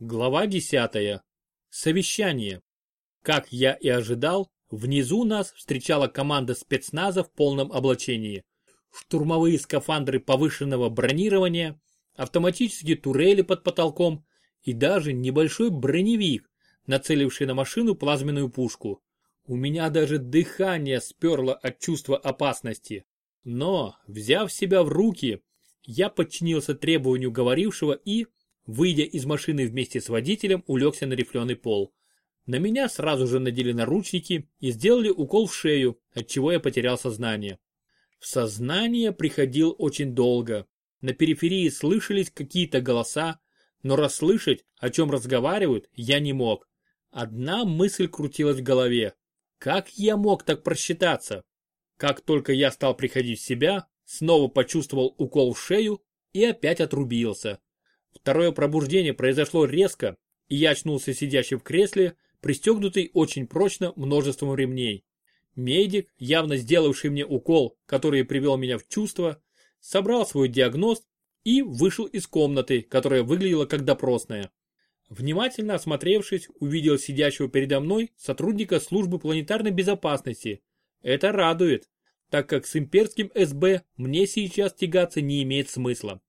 Глава 10. Совещание. Как я и ожидал, внизу нас встречала команда спецназа в полном облачении. Штурмовые скафандры повышенного бронирования, автоматические турели под потолком и даже небольшой броневик, нацеливший на машину плазменную пушку. У меня даже дыхание сперло от чувства опасности. Но, взяв себя в руки, я подчинился требованию говорившего и, Выйдя из машины вместе с водителем, улегся на рифленый пол. На меня сразу же надели наручники и сделали укол в шею, от чего я потерял сознание. В сознание приходил очень долго. На периферии слышались какие-то голоса, но расслышать, о чем разговаривают, я не мог. Одна мысль крутилась в голове. Как я мог так просчитаться? Как только я стал приходить в себя, снова почувствовал укол в шею и опять отрубился. Второе пробуждение произошло резко, и я очнулся сидящим в кресле, пристегнутый очень прочно множеством ремней. Медик, явно сделавший мне укол, который привел меня в чувство, собрал свой диагноз и вышел из комнаты, которая выглядела как допросная. Внимательно осмотревшись, увидел сидящего передо мной сотрудника службы планетарной безопасности. Это радует, так как с имперским СБ мне сейчас тягаться не имеет смысла.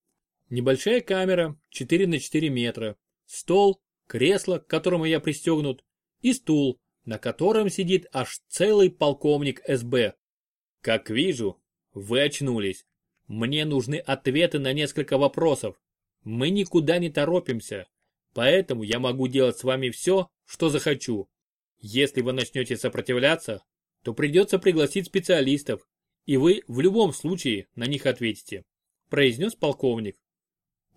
Небольшая камера 4 на 4 метра, стол, кресло, к которому я пристегнут, и стул, на котором сидит аж целый полковник СБ. Как вижу, вы очнулись. Мне нужны ответы на несколько вопросов. Мы никуда не торопимся, поэтому я могу делать с вами все, что захочу. Если вы начнете сопротивляться, то придется пригласить специалистов, и вы в любом случае на них ответите», произнес полковник.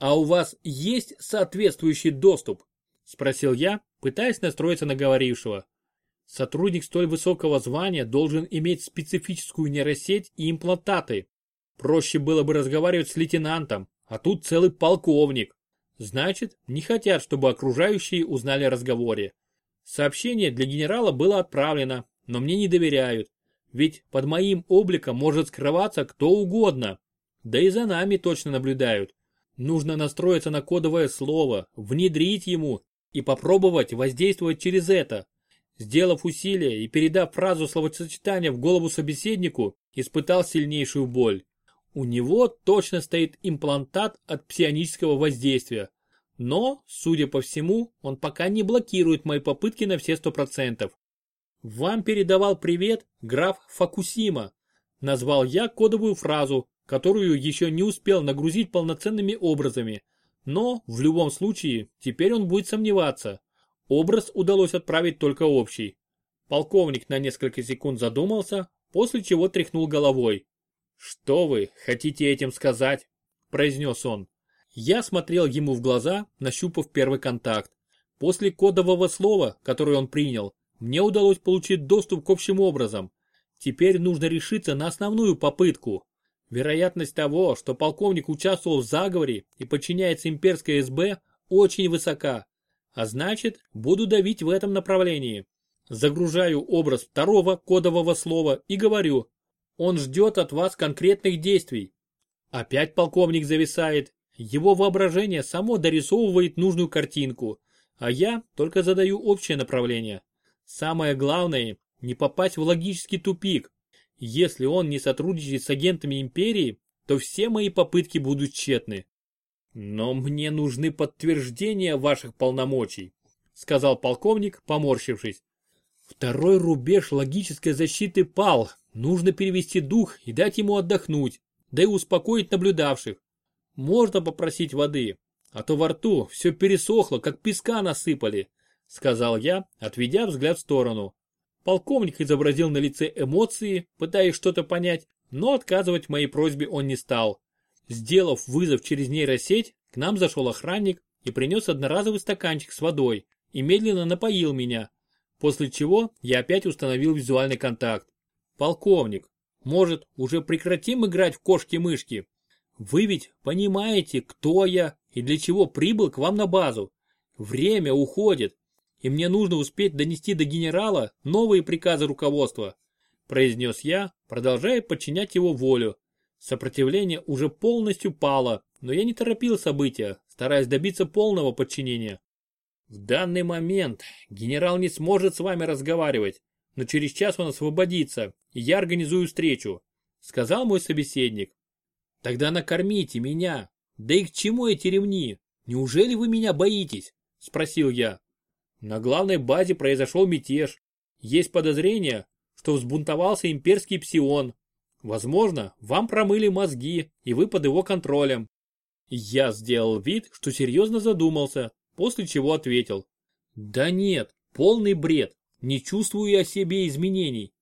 «А у вас есть соответствующий доступ?» – спросил я, пытаясь настроиться на говорившего. Сотрудник столь высокого звания должен иметь специфическую нейросеть и имплантаты. Проще было бы разговаривать с лейтенантом, а тут целый полковник. Значит, не хотят, чтобы окружающие узнали о разговоре. Сообщение для генерала было отправлено, но мне не доверяют. Ведь под моим обликом может скрываться кто угодно. Да и за нами точно наблюдают. Нужно настроиться на кодовое слово, внедрить ему и попробовать воздействовать через это. Сделав усилие и передав фразу словосочетания в голову собеседнику, испытал сильнейшую боль. У него точно стоит имплантат от псионического воздействия. Но, судя по всему, он пока не блокирует мои попытки на все сто процентов. Вам передавал привет граф Факусима. Назвал я кодовую фразу, которую еще не успел нагрузить полноценными образами. Но, в любом случае, теперь он будет сомневаться. Образ удалось отправить только общий. Полковник на несколько секунд задумался, после чего тряхнул головой. «Что вы хотите этим сказать?» – произнес он. Я смотрел ему в глаза, нащупав первый контакт. После кодового слова, которое он принял, мне удалось получить доступ к общим образам. Теперь нужно решиться на основную попытку. Вероятность того, что полковник участвовал в заговоре и подчиняется имперской СБ, очень высока. А значит, буду давить в этом направлении. Загружаю образ второго кодового слова и говорю, он ждет от вас конкретных действий. Опять полковник зависает, его воображение само дорисовывает нужную картинку, а я только задаю общее направление. Самое главное, не попасть в логический тупик, если он не сотрудничает с агентами империи, то все мои попытки будут тщетны. Но мне нужны подтверждения ваших полномочий, сказал полковник, поморщившись. Второй рубеж логической защиты пал. Нужно перевести дух и дать ему отдохнуть, да и успокоить наблюдавших. Можно попросить воды, а то во рту все пересохло, как песка насыпали, сказал я, отведя взгляд в сторону. Полковник изобразил на лице эмоции, пытаясь что-то понять, но отказывать моей просьбе он не стал. Сделав вызов через нейросеть, к нам зашел охранник и принес одноразовый стаканчик с водой и медленно напоил меня, после чего я опять установил визуальный контакт. Полковник, может, уже прекратим играть в кошки-мышки? Вы ведь понимаете, кто я и для чего прибыл к вам на базу. Время уходит, и мне нужно успеть донести до генерала новые приказы руководства», произнес я, продолжая подчинять его волю. Сопротивление уже полностью пало, но я не торопил события, стараясь добиться полного подчинения. В данный момент генерал не сможет с вами разговаривать, но через час он освободится, и я организую встречу, сказал мой собеседник. Тогда накормите меня. Да и к чему эти ремни? Неужели вы меня боитесь? Спросил я. На главной базе произошел мятеж. Есть подозрение, что взбунтовался имперский псион. Возможно, вам промыли мозги, и вы под его контролем. Я сделал вид, что серьезно задумался, после чего ответил. Да нет, полный бред. Не чувствую я себе изменений.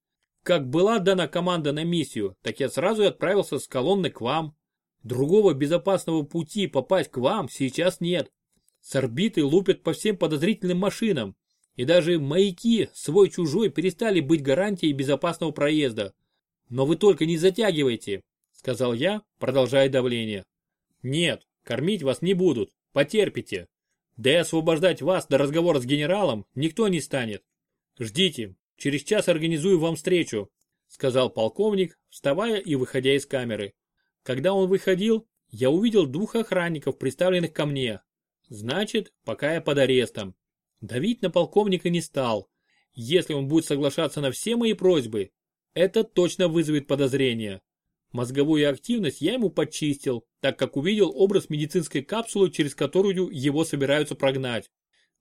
Как была дана команда на миссию, так я сразу и отправился с колонны к вам. Другого безопасного пути попасть к вам сейчас нет. С орбиты лупят по всем подозрительным машинам. И даже маяки свой-чужой перестали быть гарантией безопасного проезда. Но вы только не затягивайте, сказал я, продолжая давление. Нет, кормить вас не будут, потерпите. Да и освобождать вас до разговора с генералом никто не станет. Ждите, через час организую вам встречу, сказал полковник, вставая и выходя из камеры. Когда он выходил, я увидел двух охранников, представленных ко мне. Значит, пока я под арестом. Давить на полковника не стал. Если он будет соглашаться на все мои просьбы, это точно вызовет подозрения. Мозговую активность я ему почистил, так как увидел образ медицинской капсулы, через которую его собираются прогнать.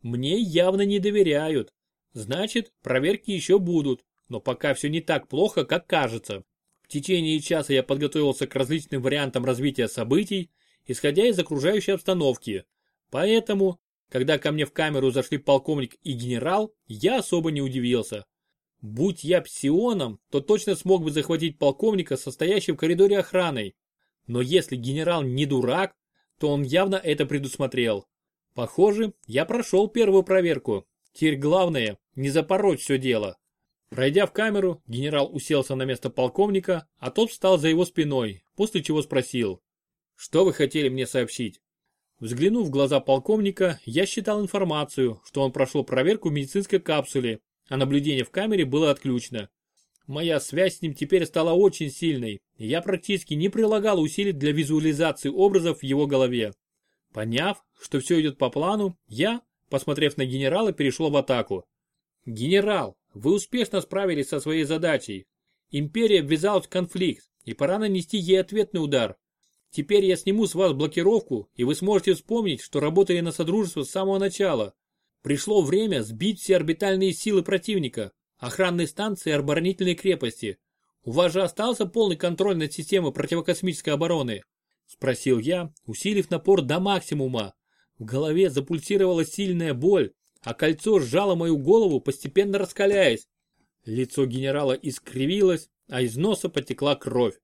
Мне явно не доверяют. Значит, проверки еще будут, но пока все не так плохо, как кажется. В течение часа я подготовился к различным вариантам развития событий, исходя из окружающей обстановки. Поэтому, когда ко мне в камеру зашли полковник и генерал, я особо не удивился. Будь я псионом, то точно смог бы захватить полковника, состоящего в коридоре охраной. Но если генерал не дурак, то он явно это предусмотрел. Похоже, я прошел первую проверку. Теперь главное, не запороть все дело. Пройдя в камеру, генерал уселся на место полковника, а тот встал за его спиной, после чего спросил. Что вы хотели мне сообщить? Взглянув в глаза полковника, я считал информацию, что он прошел проверку в медицинской капсуле, а наблюдение в камере было отключено. Моя связь с ним теперь стала очень сильной, и я практически не прилагал усилий для визуализации образов в его голове. Поняв, что все идет по плану, я, посмотрев на генерала, перешел в атаку. «Генерал, вы успешно справились со своей задачей. Империя ввязалась в конфликт, и пора нанести ей ответный удар. Теперь я сниму с вас блокировку, и вы сможете вспомнить, что работали на Содружество с самого начала. Пришло время сбить все орбитальные силы противника, охранные станции и оборонительные крепости. У вас же остался полный контроль над системой противокосмической обороны? Спросил я, усилив напор до максимума. В голове запульсировала сильная боль, а кольцо сжало мою голову, постепенно раскаляясь. Лицо генерала искривилось, а из носа потекла кровь.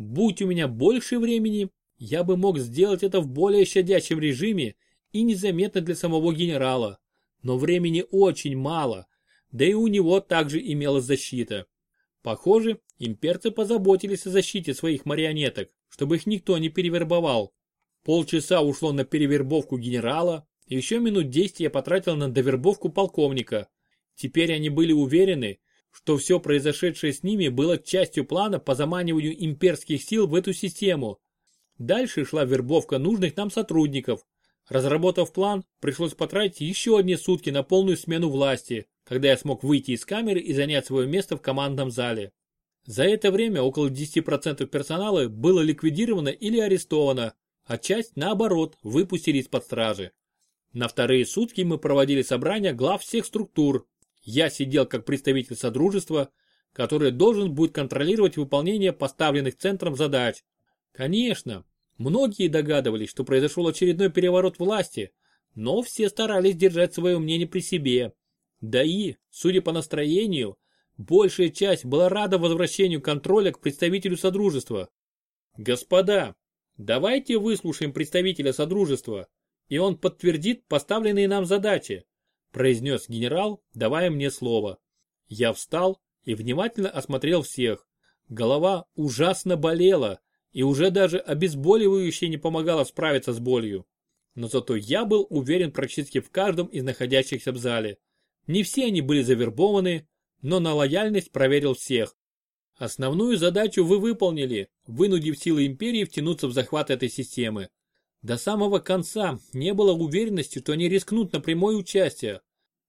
Будь у меня больше времени, я бы мог сделать это в более щадящем режиме и незаметно для самого генерала. Но времени очень мало, да и у него также имелась защита. Похоже, имперцы позаботились о защите своих марионеток, чтобы их никто не перевербовал. Полчаса ушло на перевербовку генерала, еще минут 10 я потратил на довербовку полковника. Теперь они были уверены, что все произошедшее с ними было частью плана по заманиванию имперских сил в эту систему. Дальше шла вербовка нужных нам сотрудников. Разработав план, пришлось потратить еще одни сутки на полную смену власти, когда я смог выйти из камеры и занять свое место в командном зале. За это время около 10% персонала было ликвидировано или арестовано, а часть, наоборот, выпустили из-под стражи. На вторые сутки мы проводили собрания глав всех структур, я сидел как представитель Содружества, который должен будет контролировать выполнение поставленных центром задач. Конечно, многие догадывались, что произошел очередной переворот власти, но все старались держать свое мнение при себе. Да и, судя по настроению, большая часть была рада возвращению контроля к представителю Содружества. Господа, давайте выслушаем представителя Содружества, и он подтвердит поставленные нам задачи произнес генерал, давая мне слово. Я встал и внимательно осмотрел всех. Голова ужасно болела, и уже даже обезболивающее не помогало справиться с болью. Но зато я был уверен практически в каждом из находящихся в зале. Не все они были завербованы, но на лояльность проверил всех. Основную задачу вы выполнили, вынудив силы империи втянуться в захват этой системы. До самого конца не было уверенности, что они рискнут на прямое участие.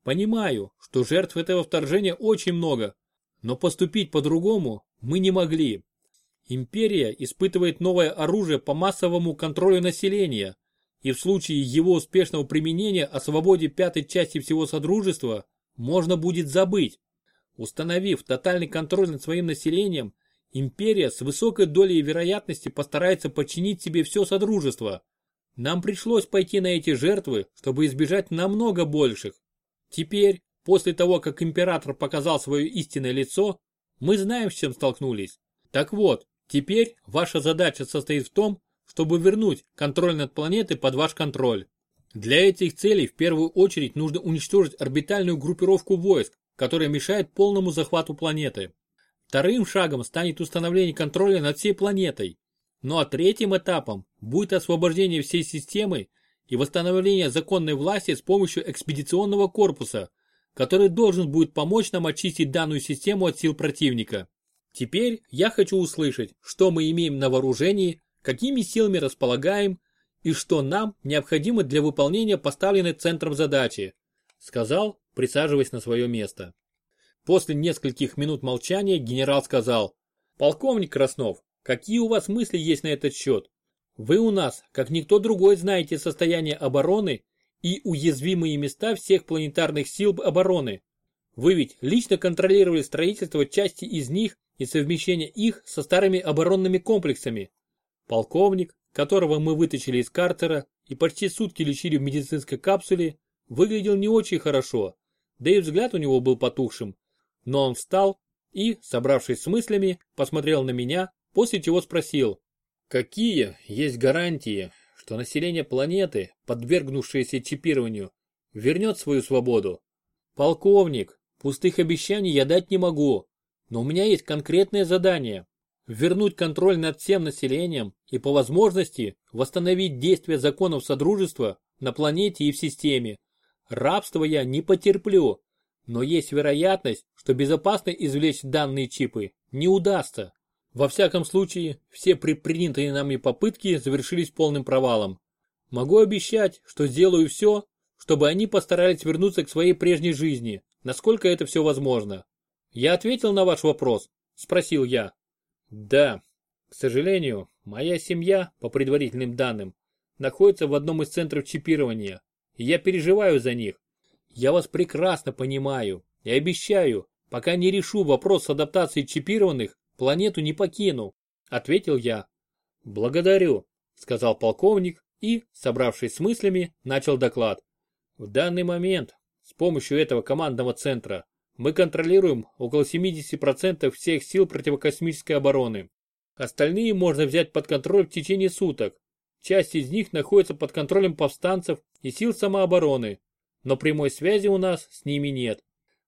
Понимаю, что жертв этого вторжения очень много, но поступить по-другому мы не могли. Империя испытывает новое оружие по массовому контролю населения, и в случае его успешного применения о свободе пятой части всего Содружества можно будет забыть. Установив тотальный контроль над своим населением, империя с высокой долей вероятности постарается подчинить себе все Содружество. Нам пришлось пойти на эти жертвы, чтобы избежать намного больших. Теперь, после того, как император показал свое истинное лицо, мы знаем, с чем столкнулись. Так вот, теперь ваша задача состоит в том, чтобы вернуть контроль над планетой под ваш контроль. Для этих целей в первую очередь нужно уничтожить орбитальную группировку войск, которая мешает полному захвату планеты. Вторым шагом станет установление контроля над всей планетой. Ну а третьим этапом будет освобождение всей системы и восстановление законной власти с помощью экспедиционного корпуса, который должен будет помочь нам очистить данную систему от сил противника. Теперь я хочу услышать, что мы имеем на вооружении, какими силами располагаем и что нам необходимо для выполнения поставленной центром задачи, сказал, присаживаясь на свое место. После нескольких минут молчания генерал сказал, полковник Краснов, какие у вас мысли есть на этот счет? Вы у нас, как никто другой, знаете состояние обороны и уязвимые места всех планетарных сил обороны. Вы ведь лично контролировали строительство части из них и совмещение их со старыми оборонными комплексами. Полковник, которого мы вытащили из картера и почти сутки лечили в медицинской капсуле, выглядел не очень хорошо, да и взгляд у него был потухшим. Но он встал и, собравшись с мыслями, посмотрел на меня, после чего спросил, какие есть гарантии, что население планеты, подвергнувшееся чипированию, вернет свою свободу? Полковник, пустых обещаний я дать не могу, но у меня есть конкретное задание вернуть контроль над всем населением и по возможности восстановить действие законов Содружества на планете и в системе. Рабство я не потерплю, но есть вероятность, что безопасно извлечь данные чипы не удастся. Во всяком случае, все предпринятые нами попытки завершились полным провалом. Могу обещать, что сделаю все, чтобы они постарались вернуться к своей прежней жизни, насколько это все возможно. Я ответил на ваш вопрос? Спросил я. Да, к сожалению, моя семья, по предварительным данным, находится в одном из центров чипирования, и я переживаю за них. Я вас прекрасно понимаю и обещаю, пока не решу вопрос с адаптацией чипированных, планету не покину, ответил я. Благодарю, сказал полковник и, собравшись с мыслями, начал доклад. В данный момент с помощью этого командного центра мы контролируем около 70% всех сил противокосмической обороны. Остальные можно взять под контроль в течение суток. Часть из них находится под контролем повстанцев и сил самообороны, но прямой связи у нас с ними нет.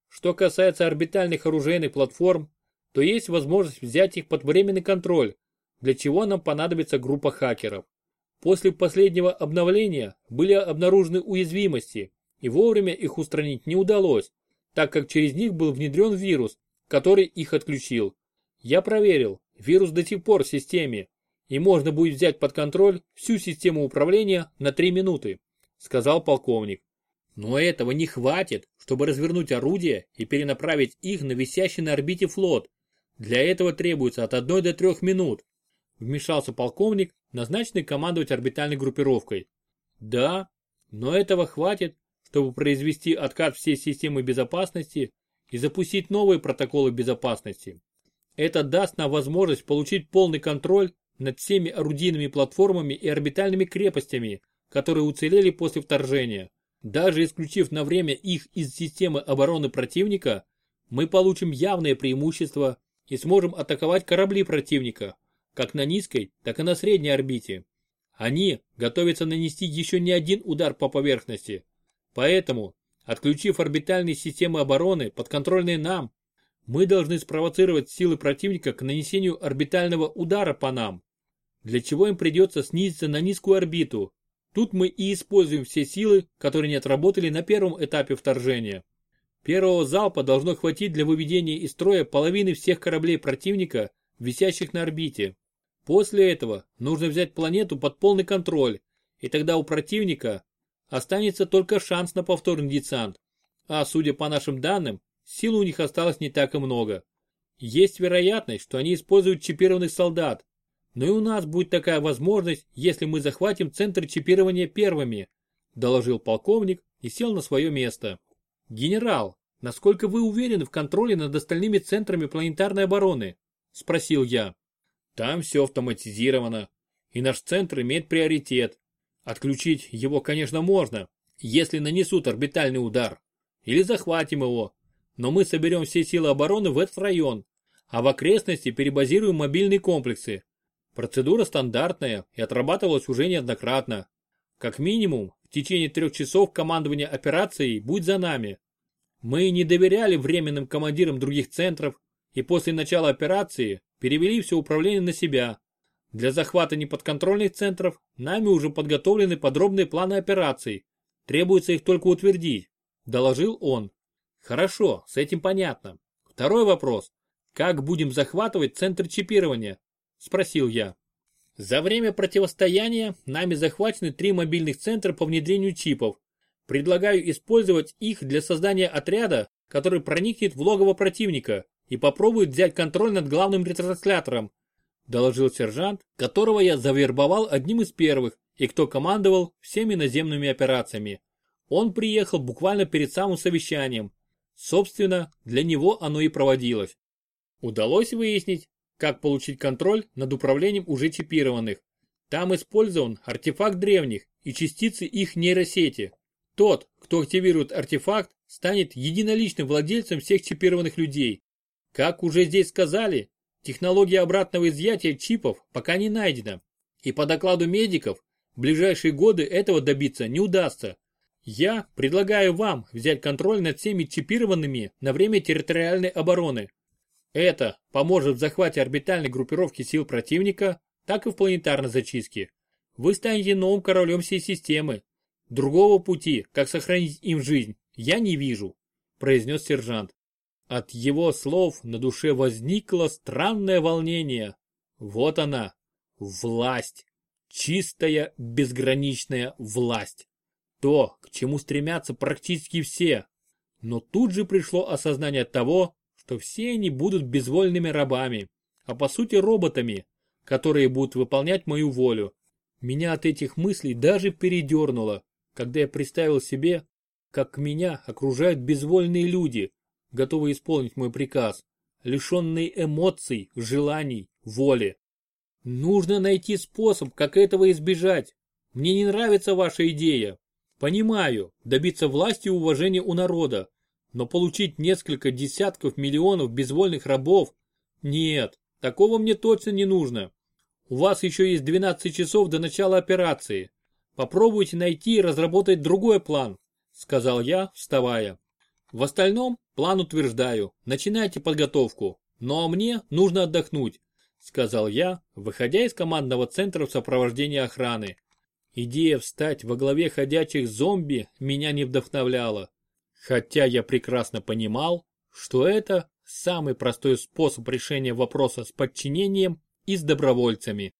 Что касается орбитальных оружейных платформ, то есть возможность взять их под временный контроль, для чего нам понадобится группа хакеров. После последнего обновления были обнаружены уязвимости, и вовремя их устранить не удалось, так как через них был внедрен вирус, который их отключил. Я проверил, вирус до сих пор в системе, и можно будет взять под контроль всю систему управления на 3 минуты, сказал полковник. Но этого не хватит, чтобы развернуть орудия и перенаправить их на висящий на орбите флот. Для этого требуется от 1 до 3 минут. Вмешался полковник, назначенный командовать орбитальной группировкой. Да, но этого хватит, чтобы произвести откат всей системы безопасности и запустить новые протоколы безопасности. Это даст нам возможность получить полный контроль над всеми орудийными платформами и орбитальными крепостями, которые уцелели после вторжения. Даже исключив на время их из системы обороны противника, мы получим явное преимущество и сможем атаковать корабли противника, как на низкой, так и на средней орбите. Они готовятся нанести еще не один удар по поверхности, Поэтому, отключив орбитальные системы обороны, подконтрольные нам, мы должны спровоцировать силы противника к нанесению орбитального удара по нам, для чего им придется снизиться на низкую орбиту. Тут мы и используем все силы, которые не отработали на первом этапе вторжения. Первого залпа должно хватить для выведения из строя половины всех кораблей противника, висящих на орбите. После этого нужно взять планету под полный контроль и тогда у противника останется только шанс на повторный десант. А судя по нашим данным, сил у них осталось не так и много. Есть вероятность, что они используют чипированных солдат. Но и у нас будет такая возможность, если мы захватим центр чипирования первыми, доложил полковник и сел на свое место. Генерал, насколько вы уверены в контроле над остальными центрами планетарной обороны? Спросил я. Там все автоматизировано, и наш центр имеет приоритет. Отключить его, конечно, можно, если нанесут орбитальный удар. Или захватим его. Но мы соберем все силы обороны в этот район, а в окрестности перебазируем мобильные комплексы. Процедура стандартная и отрабатывалась уже неоднократно. Как минимум, в течение трех часов командование операцией будет за нами. Мы не доверяли временным командирам других центров и после начала операции перевели все управление на себя. Для захвата неподконтрольных центров нами уже подготовлены подробные планы операций. Требуется их только утвердить, доложил он. Хорошо, с этим понятно. Второй вопрос. Как будем захватывать центр чипирования? Спросил я. За время противостояния нами захвачены три мобильных центра по внедрению чипов. Предлагаю использовать их для создания отряда, который проникнет в логово противника и попробует взять контроль над главным ретранслятором, доложил сержант, которого я завербовал одним из первых и кто командовал всеми наземными операциями. Он приехал буквально перед самым совещанием. Собственно, для него оно и проводилось. Удалось выяснить, как получить контроль над управлением уже чипированных. Там использован артефакт древних и частицы их нейросети. Тот, кто активирует артефакт, станет единоличным владельцем всех чипированных людей. Как уже здесь сказали, технология обратного изъятия чипов пока не найдена. И по докладу медиков, в ближайшие годы этого добиться не удастся. Я предлагаю вам взять контроль над всеми чипированными на время территориальной обороны. Это поможет в захвате орбитальной группировки сил противника, так и в планетарной зачистке. Вы станете новым королем всей системы. Другого пути, как сохранить им жизнь, я не вижу, произнес сержант. От его слов на душе возникло странное волнение. Вот она, власть. Чистая, безграничная власть. То, к чему стремятся практически все. Но тут же пришло осознание того, что все они будут безвольными рабами, а по сути роботами, которые будут выполнять мою волю. Меня от этих мыслей даже передернуло, когда я представил себе, как меня окружают безвольные люди, готовые исполнить мой приказ, лишенные эмоций, желаний, воли. Нужно найти способ, как этого избежать. Мне не нравится ваша идея. Понимаю, добиться власти и уважения у народа, но получить несколько десятков миллионов безвольных рабов? Нет, такого мне точно не нужно. У вас еще есть 12 часов до начала операции. Попробуйте найти и разработать другой план, сказал я, вставая. В остальном план утверждаю, начинайте подготовку, но мне нужно отдохнуть, сказал я, выходя из командного центра в сопровождении охраны. Идея встать во главе ходячих зомби меня не вдохновляла. Хотя я прекрасно понимал, что это самый простой способ решения вопроса с подчинением и с добровольцами.